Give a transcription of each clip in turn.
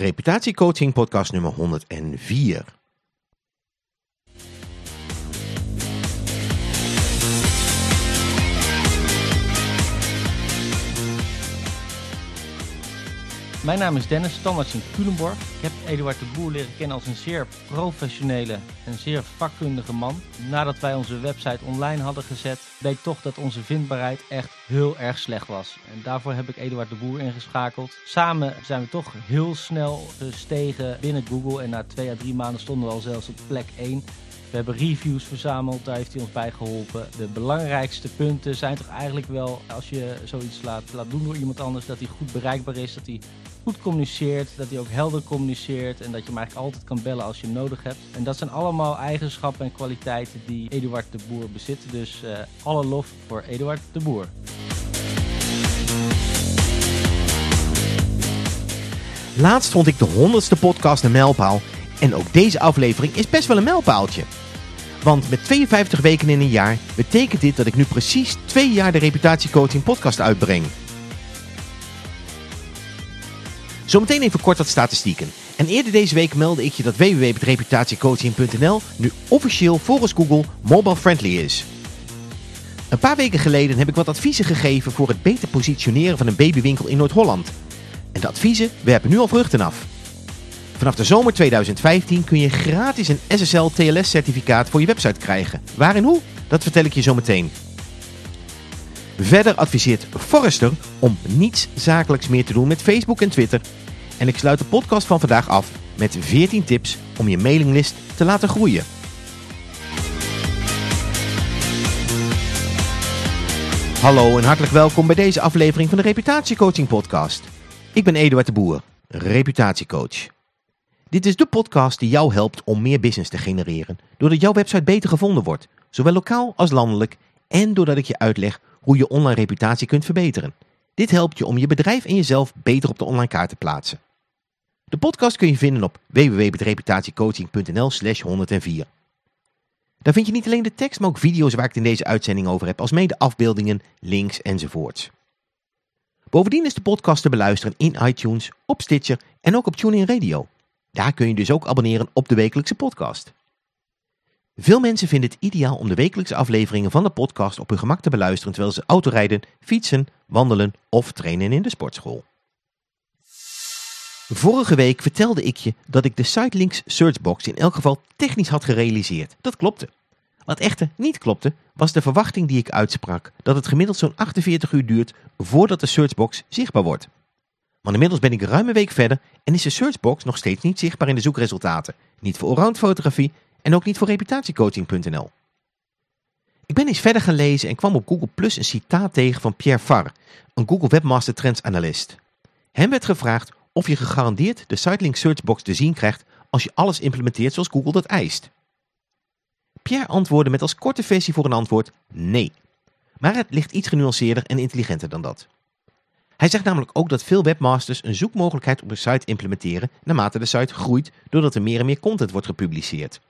Reputatiecoaching podcast nummer 104. Mijn naam is Dennis, standaarts in Culemborg. Ik heb Eduard de Boer leren kennen als een zeer professionele en zeer vakkundige man. Nadat wij onze website online hadden gezet, bleek toch dat onze vindbaarheid echt heel erg slecht was. En daarvoor heb ik Eduard de Boer ingeschakeld. Samen zijn we toch heel snel gestegen binnen Google en na twee à drie maanden stonden we al zelfs op plek 1. We hebben reviews verzameld, daar heeft hij ons bij geholpen. De belangrijkste punten zijn toch eigenlijk wel, als je zoiets laat, doen door iemand anders, dat hij goed bereikbaar is, dat hij goed communiceert, dat hij ook helder communiceert en dat je hem eigenlijk altijd kan bellen als je hem nodig hebt. En dat zijn allemaal eigenschappen en kwaliteiten die Eduard de Boer bezit. Dus uh, alle lof voor Eduard de Boer. Laatst vond ik de honderdste podcast een mijlpaal en ook deze aflevering is best wel een mijlpaaltje. Want met 52 weken in een jaar betekent dit dat ik nu precies twee jaar de reputatiecoaching podcast uitbreng. Zometeen even kort wat statistieken. En eerder deze week meldde ik je dat www.reputatiecoaching.nl nu officieel volgens Google mobile friendly is. Een paar weken geleden heb ik wat adviezen gegeven voor het beter positioneren van een babywinkel in Noord-Holland. En de adviezen werpen nu al vruchten af. Vanaf de zomer 2015 kun je gratis een SSL TLS certificaat voor je website krijgen. Waar en hoe? Dat vertel ik je zo meteen. Verder adviseert Forrester om niets zakelijks meer te doen met Facebook en Twitter. En ik sluit de podcast van vandaag af met 14 tips om je mailinglist te laten groeien. Hallo en hartelijk welkom bij deze aflevering van de Reputatiecoaching podcast. Ik ben Eduard de Boer, reputatiecoach. Dit is de podcast die jou helpt om meer business te genereren, doordat jouw website beter gevonden wordt, zowel lokaal als landelijk, en doordat ik je uitleg hoe je online reputatie kunt verbeteren. Dit helpt je om je bedrijf en jezelf beter op de online kaart te plaatsen. De podcast kun je vinden op www.reputatiecoaching.nl slash 104. Daar vind je niet alleen de tekst, maar ook video's waar ik het in deze uitzending over heb, als mede afbeeldingen, links enzovoorts. Bovendien is de podcast te beluisteren in iTunes, op Stitcher en ook op TuneIn Radio. Daar kun je dus ook abonneren op de wekelijkse podcast. Veel mensen vinden het ideaal om de wekelijkse afleveringen van de podcast op hun gemak te beluisteren terwijl ze autorijden, fietsen, wandelen of trainen in de sportschool. Vorige week vertelde ik je dat ik de Sitelinks Searchbox in elk geval technisch had gerealiseerd. Dat klopte. Wat echter niet klopte, was de verwachting die ik uitsprak dat het gemiddeld zo'n 48 uur duurt voordat de Searchbox zichtbaar wordt. Maar inmiddels ben ik ruim een week verder en is de Searchbox nog steeds niet zichtbaar in de zoekresultaten. Niet voor allround en ook niet voor reputatiecoaching.nl. Ik ben eens verder gaan lezen en kwam op Google Plus een citaat tegen van Pierre Farr, een Google Webmaster Trends analist. Hem werd gevraagd of je gegarandeerd de Sitelink Searchbox te zien krijgt als je alles implementeert zoals Google dat eist. Pierre antwoordde met als korte versie voor een antwoord nee. Maar het ligt iets genuanceerder en intelligenter dan dat. Hij zegt namelijk ook dat veel webmasters een zoekmogelijkheid op de site implementeren naarmate de site groeit doordat er meer en meer content wordt gepubliceerd.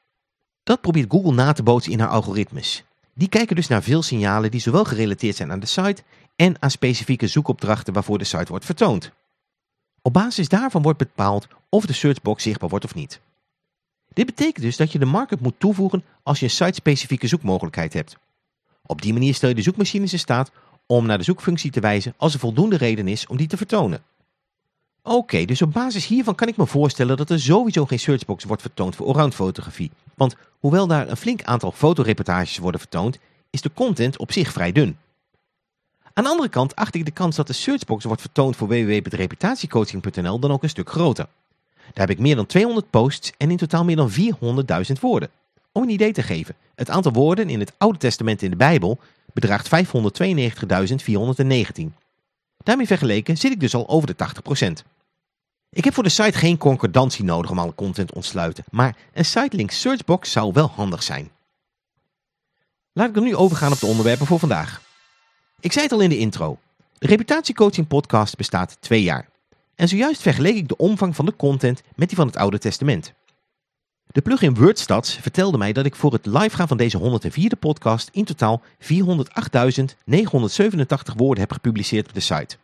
Dat probeert Google na te bootsen in haar algoritmes. Die kijken dus naar veel signalen die zowel gerelateerd zijn aan de site en aan specifieke zoekopdrachten waarvoor de site wordt vertoond. Op basis daarvan wordt bepaald of de searchbox zichtbaar wordt of niet. Dit betekent dus dat je de markup moet toevoegen als je een site-specifieke zoekmogelijkheid hebt. Op die manier stel je de zoekmachines in staat om naar de zoekfunctie te wijzen als er voldoende reden is om die te vertonen. Oké, dus op basis hiervan kan ik me voorstellen dat er sowieso geen searchbox wordt vertoond voor allround fotografie. Want hoewel daar een flink aantal fotoreportages worden vertoond, is de content op zich vrij dun. Aan de andere kant acht ik de kans dat de searchbox wordt vertoond voor www.reputatiecoaching.nl dan ook een stuk groter. Daar heb ik meer dan 200 posts en in totaal meer dan 400.000 woorden. Om een idee te geven, het aantal woorden in het Oude Testament in de Bijbel bedraagt 592.419. Daarmee vergeleken zit ik dus al over de 80%. Ik heb voor de site geen concordantie nodig om alle content ontsluiten, maar een sitelink searchbox zou wel handig zijn. Laat ik dan nu overgaan op de onderwerpen voor vandaag. Ik zei het al in de intro. De reputatiecoaching podcast bestaat twee jaar. En zojuist vergeleek ik de omvang van de content met die van het Oude Testament. De plugin WordStats vertelde mij dat ik voor het live gaan van deze 104e podcast in totaal 408.987 woorden heb gepubliceerd op de site.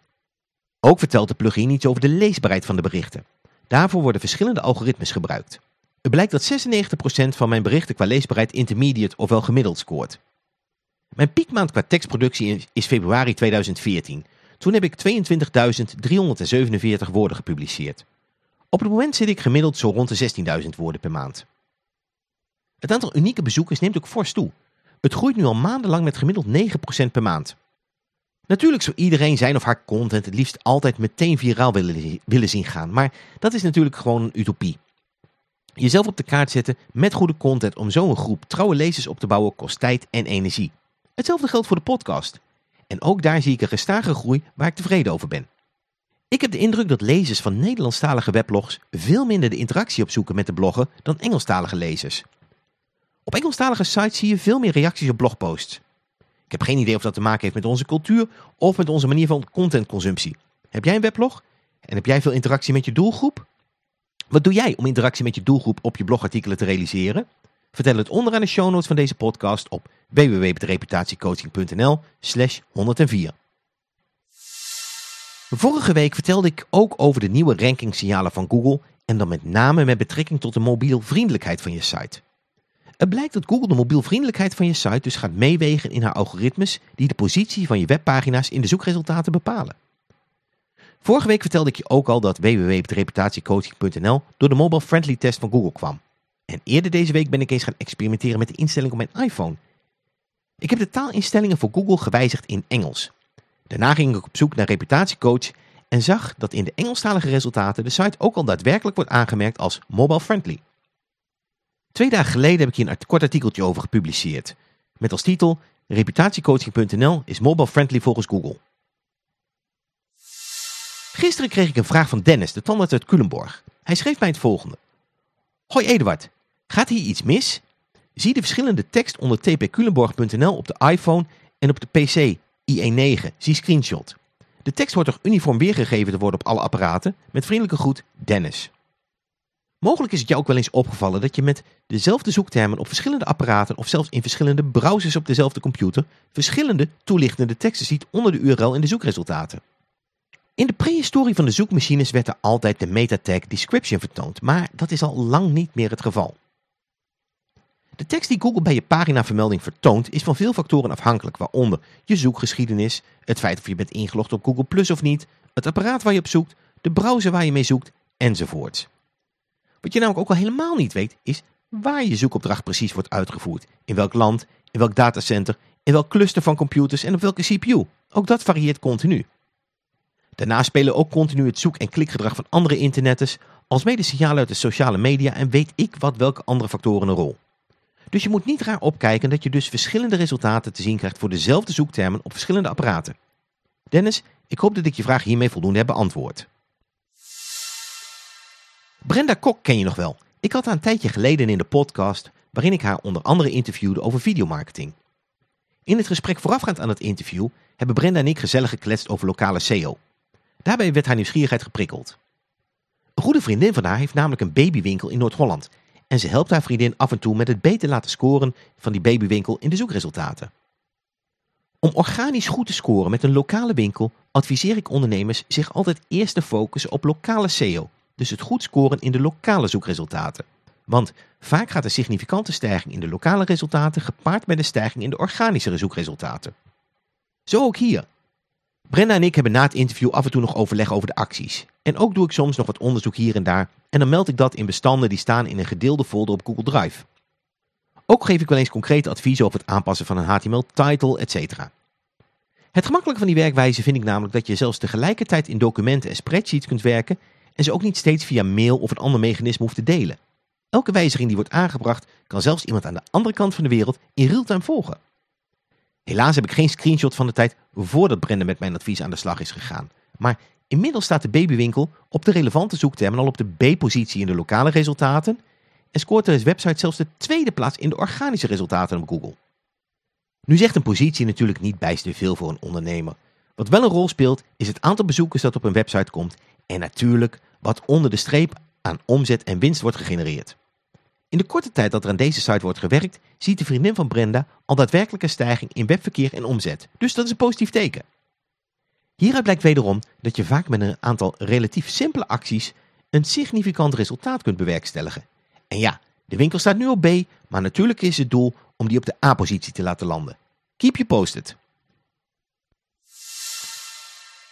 Ook vertelt de plugin iets over de leesbaarheid van de berichten. Daarvoor worden verschillende algoritmes gebruikt. Het blijkt dat 96% van mijn berichten qua leesbaarheid intermediate ofwel gemiddeld scoort. Mijn piekmaand qua tekstproductie is februari 2014. Toen heb ik 22.347 woorden gepubliceerd. Op het moment zit ik gemiddeld zo rond de 16.000 woorden per maand. Het aantal unieke bezoekers neemt ook fors toe. Het groeit nu al maandenlang met gemiddeld 9% per maand. Natuurlijk zou iedereen zijn of haar content het liefst altijd meteen viraal willen, willen zien gaan, maar dat is natuurlijk gewoon een utopie. Jezelf op de kaart zetten met goede content om zo een groep trouwe lezers op te bouwen kost tijd en energie. Hetzelfde geldt voor de podcast. En ook daar zie ik een gestage groei waar ik tevreden over ben. Ik heb de indruk dat lezers van Nederlandstalige weblogs veel minder de interactie opzoeken met de bloggen dan Engelstalige lezers. Op Engelstalige sites zie je veel meer reacties op blogposts. Ik heb geen idee of dat te maken heeft met onze cultuur of met onze manier van contentconsumptie. Heb jij een weblog? En heb jij veel interactie met je doelgroep? Wat doe jij om interactie met je doelgroep op je blogartikelen te realiseren? Vertel het onderaan de show notes van deze podcast op www.reputatiecoaching.nl slash 104. Vorige week vertelde ik ook over de nieuwe rankingsignalen van Google en dan met name met betrekking tot de mobielvriendelijkheid van je site. Het blijkt dat Google de mobielvriendelijkheid van je site dus gaat meewegen in haar algoritmes die de positie van je webpagina's in de zoekresultaten bepalen. Vorige week vertelde ik je ook al dat www.reputatiecoaching.nl door de mobile friendly test van Google kwam. En eerder deze week ben ik eens gaan experimenteren met de instelling op mijn iPhone. Ik heb de taalinstellingen voor Google gewijzigd in Engels. Daarna ging ik op zoek naar reputatiecoach en zag dat in de Engelstalige resultaten de site ook al daadwerkelijk wordt aangemerkt als mobile friendly. Twee dagen geleden heb ik hier een kort artikeltje over gepubliceerd. Met als titel Reputatiecoaching.nl is mobile friendly volgens Google. Gisteren kreeg ik een vraag van Dennis, de tandarts uit Culemborg. Hij schreef mij het volgende. Hoi Eduard, gaat hier iets mis? Zie de verschillende tekst onder tpculemborg.nl op de iPhone en op de PC IE9. Zie screenshot. De tekst wordt toch uniform weergegeven te worden op alle apparaten? Met vriendelijke groet, Dennis. Mogelijk is het jou ook wel eens opgevallen dat je met dezelfde zoektermen op verschillende apparaten of zelfs in verschillende browsers op dezelfde computer verschillende toelichtende teksten ziet onder de URL in de zoekresultaten. In de prehistorie van de zoekmachines werd er altijd de metatag description vertoond, maar dat is al lang niet meer het geval. De tekst die Google bij je paginavermelding vertoont is van veel factoren afhankelijk, waaronder je zoekgeschiedenis, het feit of je bent ingelogd op Google Plus of niet, het apparaat waar je op zoekt, de browser waar je mee zoekt, enzovoorts. Wat je namelijk ook al helemaal niet weet, is waar je zoekopdracht precies wordt uitgevoerd. In welk land, in welk datacenter, in welk cluster van computers en op welke CPU. Ook dat varieert continu. Daarnaast spelen ook continu het zoek- en klikgedrag van andere internetters, alsmede signalen uit de sociale media en weet ik wat welke andere factoren een rol. Dus je moet niet raar opkijken dat je dus verschillende resultaten te zien krijgt voor dezelfde zoektermen op verschillende apparaten. Dennis, ik hoop dat ik je vraag hiermee voldoende heb beantwoord. Brenda Kok ken je nog wel. Ik had haar een tijdje geleden in de podcast waarin ik haar onder andere interviewde over videomarketing. In het gesprek voorafgaand aan het interview hebben Brenda en ik gezellig gekletst over lokale SEO. Daarbij werd haar nieuwsgierigheid geprikkeld. Een goede vriendin van haar heeft namelijk een babywinkel in Noord-Holland en ze helpt haar vriendin af en toe met het beter laten scoren van die babywinkel in de zoekresultaten. Om organisch goed te scoren met een lokale winkel adviseer ik ondernemers zich altijd eerst te focussen op lokale SEO, dus het goed scoren in de lokale zoekresultaten. Want vaak gaat een significante stijging in de lokale resultaten gepaard met een stijging in de organische zoekresultaten. Zo ook hier. Brenda en ik hebben na het interview af en toe nog overleg over de acties. En ook doe ik soms nog wat onderzoek hier en daar en dan meld ik dat in bestanden die staan in een gedeelde folder op Google Drive. Ook geef ik wel eens concrete adviezen over het aanpassen van een HTML-title, etc. Het gemakkelijke van die werkwijze vind ik namelijk dat je zelfs tegelijkertijd in documenten en spreadsheets kunt werken en ze ook niet steeds via mail of een ander mechanisme hoeft te delen. Elke wijziging die wordt aangebracht kan zelfs iemand aan de andere kant van de wereld in real-time volgen. Helaas heb ik geen screenshot van de tijd voordat Brenda met mijn advies aan de slag is gegaan. Maar inmiddels staat de babywinkel op de relevante zoektermen al op de B-positie in de lokale resultaten en scoort de website zelfs de tweede plaats in de organische resultaten op Google. Nu zegt een positie natuurlijk niet bijster veel voor een ondernemer. Wat wel een rol speelt is het aantal bezoekers dat op een website komt en natuurlijk wat onder de streep aan omzet en winst wordt gegenereerd. In de korte tijd dat er aan deze site wordt gewerkt, ziet de vriendin van Brenda al daadwerkelijk een stijging in webverkeer en omzet. Dus dat is een positief teken. Hieruit blijkt wederom dat je vaak met een aantal relatief simpele acties een significant resultaat kunt bewerkstelligen. En ja, de winkel staat nu op B, maar natuurlijk is het doel om die op de A-positie te laten landen. Keep you posted.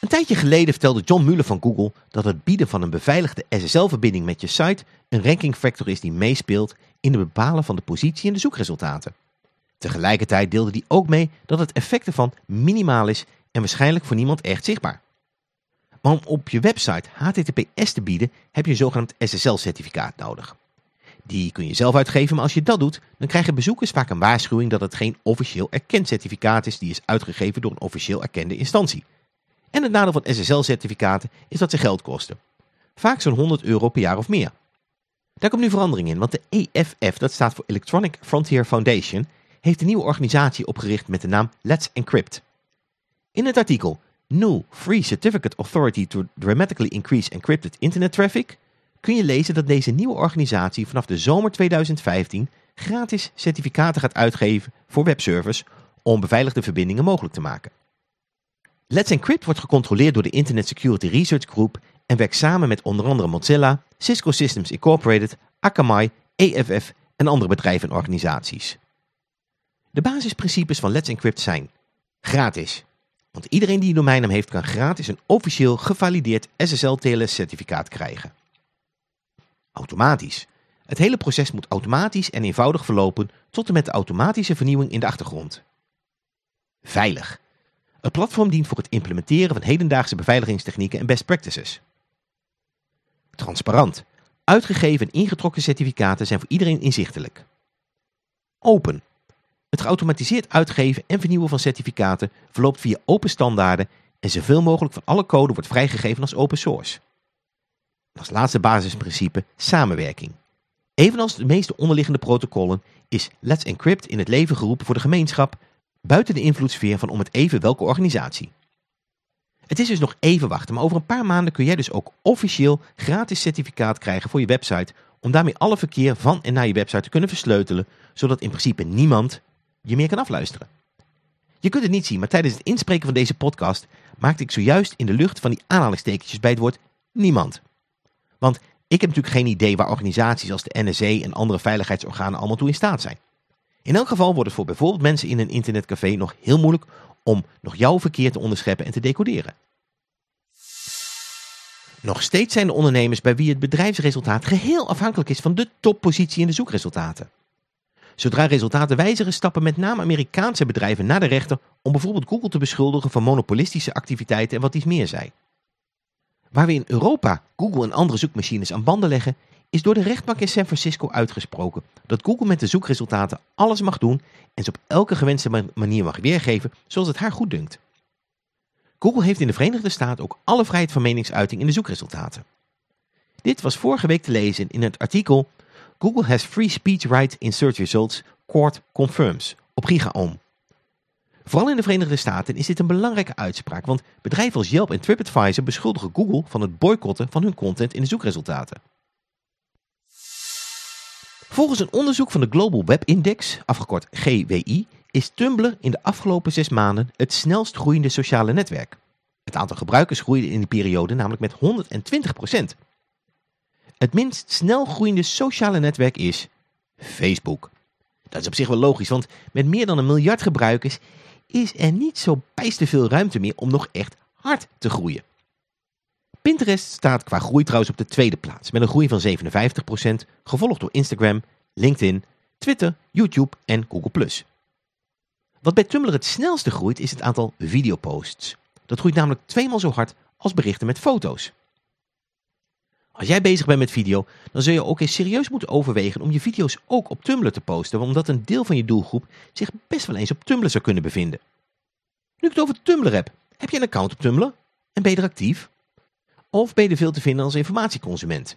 Een tijdje geleden vertelde John Mueller van Google dat het bieden van een beveiligde SSL-verbinding met je site een ranking factor is die meespeelt in het bepalen van de positie in de zoekresultaten. Tegelijkertijd deelde hij ook mee dat het effect ervan minimaal is en waarschijnlijk voor niemand echt zichtbaar. Maar om op je website HTTPS te bieden heb je een zogenaamd SSL-certificaat nodig. Die kun je zelf uitgeven, maar als je dat doet, dan krijgen bezoekers vaak een waarschuwing dat het geen officieel erkend certificaat is die is uitgegeven door een officieel erkende instantie. En het nadeel van SSL-certificaten is dat ze geld kosten. Vaak zo'n 100 euro per jaar of meer. Daar komt nu verandering in, want de EFF, dat staat voor Electronic Frontier Foundation, heeft een nieuwe organisatie opgericht met de naam Let's Encrypt. In het artikel New Free Certificate Authority to Dramatically Increase Encrypted Internet Traffic kun je lezen dat deze nieuwe organisatie vanaf de zomer 2015 gratis certificaten gaat uitgeven voor webservers om beveiligde verbindingen mogelijk te maken. Let's Encrypt wordt gecontroleerd door de Internet Security Research Group en werkt samen met onder andere Mozilla, Cisco Systems Incorporated, Akamai, EFF en andere bedrijven en organisaties. De basisprincipes van Let's Encrypt zijn gratis. Want iedereen die een domeinnaam heeft kan gratis een officieel gevalideerd SSL-TLS certificaat krijgen. Automatisch. Het hele proces moet automatisch en eenvoudig verlopen tot en met de automatische vernieuwing in de achtergrond. Veilig. Het platform dient voor het implementeren van hedendaagse beveiligingstechnieken en best practices. Transparant. Uitgegeven en ingetrokken certificaten zijn voor iedereen inzichtelijk. Open. Het geautomatiseerd uitgeven en vernieuwen van certificaten verloopt via open standaarden en zoveel mogelijk van alle code wordt vrijgegeven als open source. als laatste basisprincipe samenwerking. Evenals de meeste onderliggende protocollen is Let's Encrypt in het leven geroepen voor de gemeenschap buiten de invloedssfeer van om het even welke organisatie. Het is dus nog even wachten, maar over een paar maanden kun jij dus ook officieel gratis certificaat krijgen voor je website om daarmee alle verkeer van en naar je website te kunnen versleutelen, zodat in principe niemand je meer kan afluisteren. Je kunt het niet zien, maar tijdens het inspreken van deze podcast maakte ik zojuist in de lucht van die aanhalingstekentjes bij het woord niemand. Want ik heb natuurlijk geen idee waar organisaties als de NSA en andere veiligheidsorganen allemaal toe in staat zijn. In elk geval wordt het voor bijvoorbeeld mensen in een internetcafé nog heel moeilijk om nog jouw verkeer te onderscheppen en te decoderen. Nog steeds zijn er ondernemers bij wie het bedrijfsresultaat geheel afhankelijk is van de toppositie in de zoekresultaten. Zodra resultaten wijzigen stappen met name Amerikaanse bedrijven naar de rechter om bijvoorbeeld Google te beschuldigen van monopolistische activiteiten en wat iets meer zij. Waar we in Europa Google en andere zoekmachines aan banden leggen, is door de rechtbank in San Francisco uitgesproken dat Google met de zoekresultaten alles mag doen en ze op elke gewenste manier mag weergeven zoals het haar goed dunkt. Google heeft in de Verenigde Staten ook alle vrijheid van meningsuiting in de zoekresultaten. Dit was vorige week te lezen in het artikel Google has free speech right in search results, court confirms, op GigaOM. Vooral in de Verenigde Staten is dit een belangrijke uitspraak, want bedrijven als Yelp en TripAdvisor beschuldigen Google van het boycotten van hun content in de zoekresultaten. Volgens een onderzoek van de Global Web Index, afgekort GWI, is Tumblr in de afgelopen zes maanden het snelst groeiende sociale netwerk. Het aantal gebruikers groeide in die periode namelijk met 120%. Het minst snel groeiende sociale netwerk is Facebook. Dat is op zich wel logisch, want met meer dan een miljard gebruikers is er niet zo bijster veel ruimte meer om nog echt hard te groeien. Pinterest staat qua groei trouwens op de tweede plaats met een groei van 57%, gevolgd door Instagram, LinkedIn, Twitter, YouTube en Google+. Wat bij Tumblr het snelste groeit is het aantal videoposts. Dat groeit namelijk tweemaal zo hard als berichten met foto's. Als jij bezig bent met video, dan zul je ook eens serieus moeten overwegen om je video's ook op Tumblr te posten, omdat een deel van je doelgroep zich best wel eens op Tumblr zou kunnen bevinden. Nu ik het over Tumblr heb, heb je een account op Tumblr en ben je er actief? Of ben je veel te vinden als informatieconsument?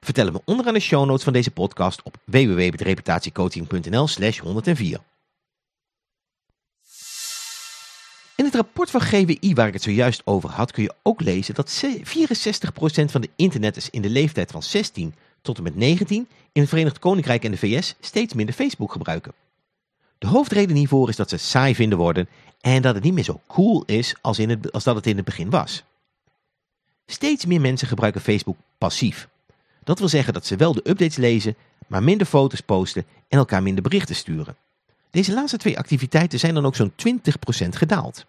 Vertel het me onderaan de show notes van deze podcast op www.reputatiecoaching.nl slash 104. In het rapport van GWI waar ik het zojuist over had kun je ook lezen dat 64% van de internetters in de leeftijd van 16 tot en met 19 in het Verenigd Koninkrijk en de VS steeds minder Facebook gebruiken. De hoofdreden hiervoor is dat ze saai vinden worden en dat het niet meer zo cool is als, in het, als dat het in het begin was. Steeds meer mensen gebruiken Facebook passief. Dat wil zeggen dat ze wel de updates lezen, maar minder foto's posten en elkaar minder berichten sturen. Deze laatste twee activiteiten zijn dan ook zo'n 20% gedaald.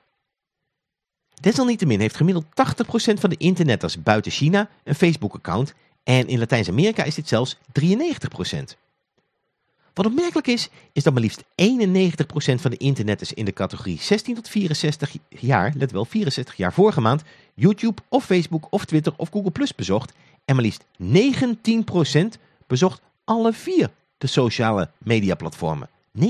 Desalniettemin heeft gemiddeld 80% van de internetters buiten China een Facebook-account en in Latijns-Amerika is dit zelfs 93%. Wat opmerkelijk is, is dat maar liefst 91% van de internetters in de categorie 16 tot 64 jaar, let wel 64 jaar vorige maand, YouTube of Facebook of Twitter of Google Plus bezocht. En maar liefst 19% bezocht alle vier de sociale mediaplatformen. 19%.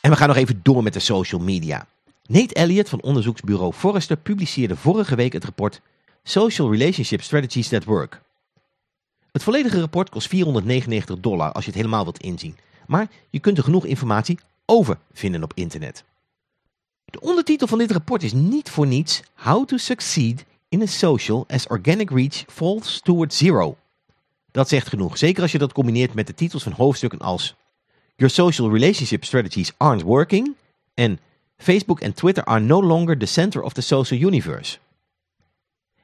En we gaan nog even door met de social media. Nate Elliott van onderzoeksbureau Forrester publiceerde vorige week het rapport Social Relationship Strategies That Work. Het volledige rapport kost 499 dollar als je het helemaal wilt inzien. Maar je kunt er genoeg informatie over vinden op internet. De ondertitel van dit rapport is niet voor niets How to Succeed in a Social as Organic Reach Falls Toward Zero. Dat zegt genoeg, zeker als je dat combineert met de titels van hoofdstukken als Your Social Relationship Strategies Aren't Working en Facebook en Twitter are no longer the center of the social universe.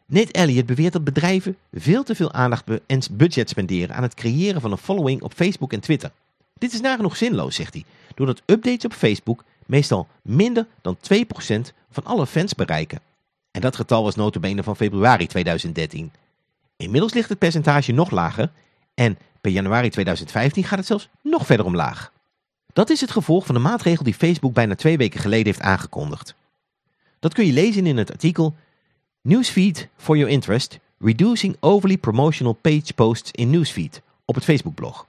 Nate Elliott beweert dat bedrijven veel te veel aandacht en budget spenderen aan het creëren van een following op Facebook en Twitter. Dit is nagenoeg zinloos, zegt hij, doordat updates op Facebook meestal minder dan 2% van alle fans bereiken. En dat getal was notabene van februari 2013. Inmiddels ligt het percentage nog lager en per januari 2015 gaat het zelfs nog verder omlaag. Dat is het gevolg van de maatregel die Facebook bijna twee weken geleden heeft aangekondigd. Dat kun je lezen in het artikel Newsfeed for your interest, reducing overly promotional page posts in Newsfeed op het Facebookblog.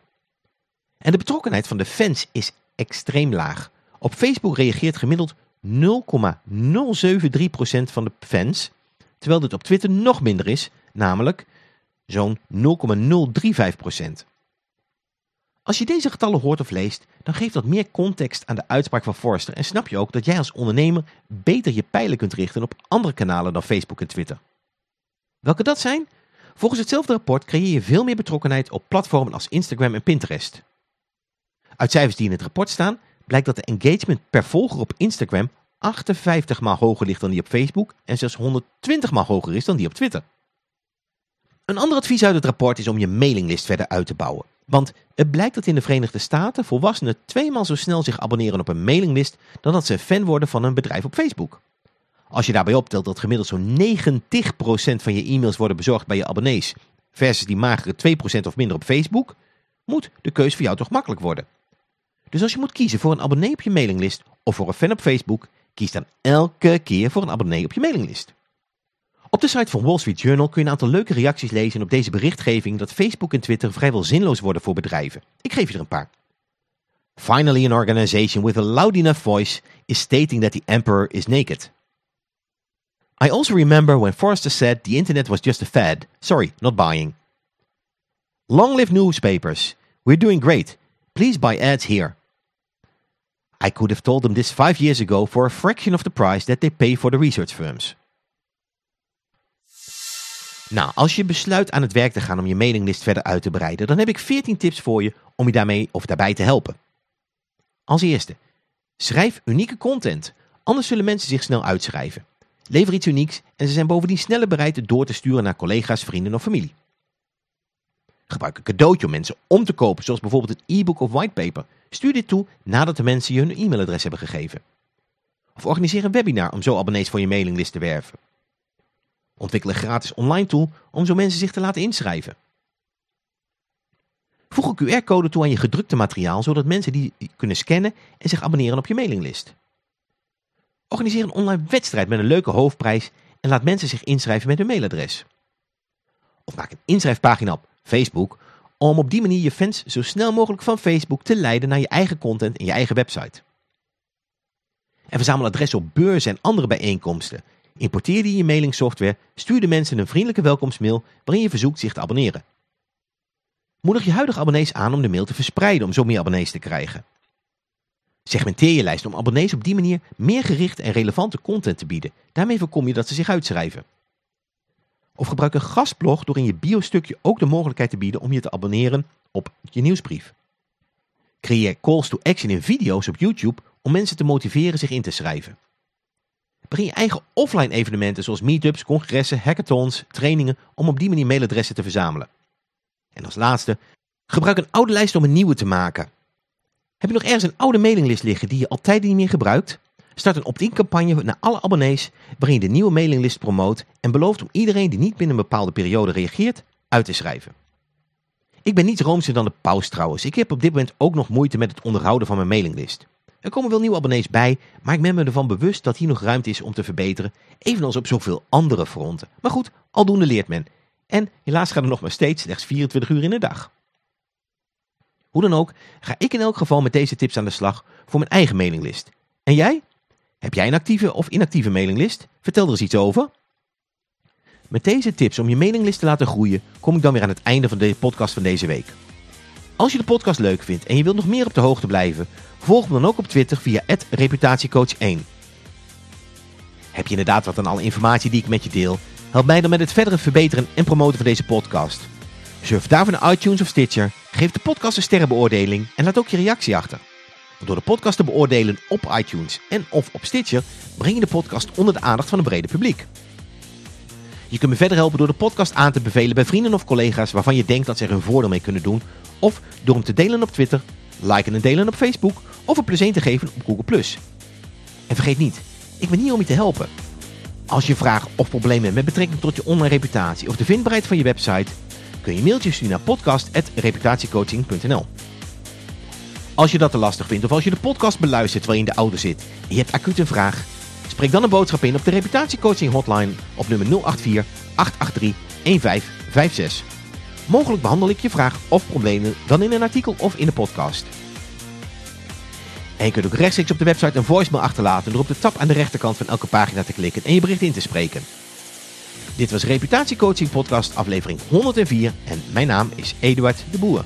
En de betrokkenheid van de fans is extreem laag. Op Facebook reageert gemiddeld 0,073% van de fans, terwijl dit op Twitter nog minder is, namelijk zo'n 0,035%. Als je deze getallen hoort of leest, dan geeft dat meer context aan de uitspraak van Forrester en snap je ook dat jij als ondernemer beter je pijlen kunt richten op andere kanalen dan Facebook en Twitter. Welke dat zijn? Volgens hetzelfde rapport creëer je veel meer betrokkenheid op platformen als Instagram en Pinterest. Uit cijfers die in het rapport staan, blijkt dat de engagement per volger op Instagram 58 maal hoger ligt dan die op Facebook en zelfs 120 maal hoger is dan die op Twitter. Een ander advies uit het rapport is om je mailinglist verder uit te bouwen. Want het blijkt dat in de Verenigde Staten volwassenen tweemaal zo snel zich abonneren op een mailinglist dan dat ze fan worden van een bedrijf op Facebook. Als je daarbij optelt dat gemiddeld zo'n 90% van je e-mails worden bezorgd bij je abonnees versus die magere 2% of minder op Facebook, moet de keuze voor jou toch makkelijk worden. Dus als je moet kiezen voor een abonnee op je mailinglist of voor een fan op Facebook, kies dan elke keer voor een abonnee op je mailinglist. Op de site van Wall Street Journal kun je een aantal leuke reacties lezen op deze berichtgeving dat Facebook en Twitter vrijwel zinloos worden voor bedrijven. Ik geef je er een paar. Finally an organization with a loud enough voice is stating that the emperor is naked. I also remember when Forrester said the internet was just a fad. Sorry, not buying. Long live newspapers. We're doing great. Please buy ads here. I could have told them this five years ago for a fraction of the price that they pay for the research firms. Nou, als je besluit aan het werk te gaan om je mailinglist verder uit te breiden, dan heb ik 14 tips voor je om je daarmee of daarbij te helpen. Als eerste, schrijf unieke content, anders zullen mensen zich snel uitschrijven. Lever iets unieks en ze zijn bovendien sneller bereid het door te sturen naar collega's, vrienden of familie. Gebruik een cadeautje om mensen om te kopen, zoals bijvoorbeeld een e-book of whitepaper. Stuur dit toe nadat de mensen je hun e-mailadres hebben gegeven. Of organiseer een webinar om zo abonnees voor je mailinglist te werven. Ontwikkel een gratis online tool om zo mensen zich te laten inschrijven. Voeg een QR-code toe aan je gedrukte materiaal, zodat mensen die kunnen scannen en zich abonneren op je mailinglist. Organiseer een online wedstrijd met een leuke hoofdprijs en laat mensen zich inschrijven met hun mailadres. Of maak een inschrijfpagina op Facebook om op die manier je fans zo snel mogelijk van Facebook te leiden naar je eigen content en je eigen website. En verzamel adressen op beurzen en andere bijeenkomsten Importeer die in je mailingsoftware, stuur de mensen een vriendelijke welkomstmail waarin je verzoekt zich te abonneren. Moedig je huidige abonnees aan om de mail te verspreiden om zo meer abonnees te krijgen. Segmenteer je lijst om abonnees op die manier meer gerichte en relevante content te bieden. Daarmee voorkom je dat ze zich uitschrijven. Of gebruik een gastblog door in je biostukje ook de mogelijkheid te bieden om je te abonneren op je nieuwsbrief. Creëer calls to action in video's op YouTube om mensen te motiveren zich in te schrijven. Begin je eigen offline evenementen zoals meetups, congressen, hackathons, trainingen om op die manier mailadressen te verzamelen. En als laatste, gebruik een oude lijst om een nieuwe te maken. Heb je nog ergens een oude mailinglist liggen die je altijd niet meer gebruikt? Start een opt-in campagne naar alle abonnees waarin je de nieuwe mailinglist promoot en belooft om iedereen die niet binnen een bepaalde periode reageert uit te schrijven. Ik ben niet roomser dan de paus trouwens. Ik heb op dit moment ook nog moeite met het onderhouden van mijn mailinglist. Er komen wel nieuwe abonnees bij, maar ik ben me ervan bewust dat hier nog ruimte is om te verbeteren, evenals op zoveel andere fronten. Maar goed, aldoende leert men. En helaas gaat er nog maar steeds slechts 24 uur in de dag. Hoe dan ook, ga ik in elk geval met deze tips aan de slag voor mijn eigen mailinglist. En jij? Heb jij een actieve of inactieve mailinglist? Vertel er eens iets over. Met deze tips om je mailinglist te laten groeien, kom ik dan weer aan het einde van de podcast van deze week. Als je de podcast leuk vindt en je wilt nog meer op de hoogte blijven, volg me dan ook op Twitter via reputatiecoach1. Heb je inderdaad wat aan alle informatie die ik met je deel? Help mij dan met het verdere verbeteren en promoten van deze podcast. Surf daarvoor naar iTunes of Stitcher, geef de podcast een sterrenbeoordeling en laat ook je reactie achter. Door de podcast te beoordelen op iTunes en of op Stitcher breng je de podcast onder de aandacht van een brede publiek. Je kunt me verder helpen door de podcast aan te bevelen bij vrienden of collega's waarvan je denkt dat ze er hun voordeel mee kunnen doen. Of door hem te delen op Twitter, liken en delen op Facebook of een plus 1 te geven op Google+. En vergeet niet, ik ben hier om je te helpen. Als je vragen of problemen hebt met betrekking tot je online reputatie of de vindbaarheid van je website, kun je mailtjes sturen naar podcast.reputatiecoaching.nl. Als je dat te lastig vindt of als je de podcast beluistert terwijl je in de auto zit en je hebt acuut een vraag, spreek dan een boodschap in op de reputatiecoaching hotline op nummer 084 883 1556. Mogelijk behandel ik je vraag of problemen dan in een artikel of in de podcast. En je kunt ook rechtstreeks op de website een voicemail achterlaten door op de tab aan de rechterkant van elke pagina te klikken en je bericht in te spreken. Dit was Reputatiecoaching Podcast aflevering 104 en mijn naam is Eduard de Boer.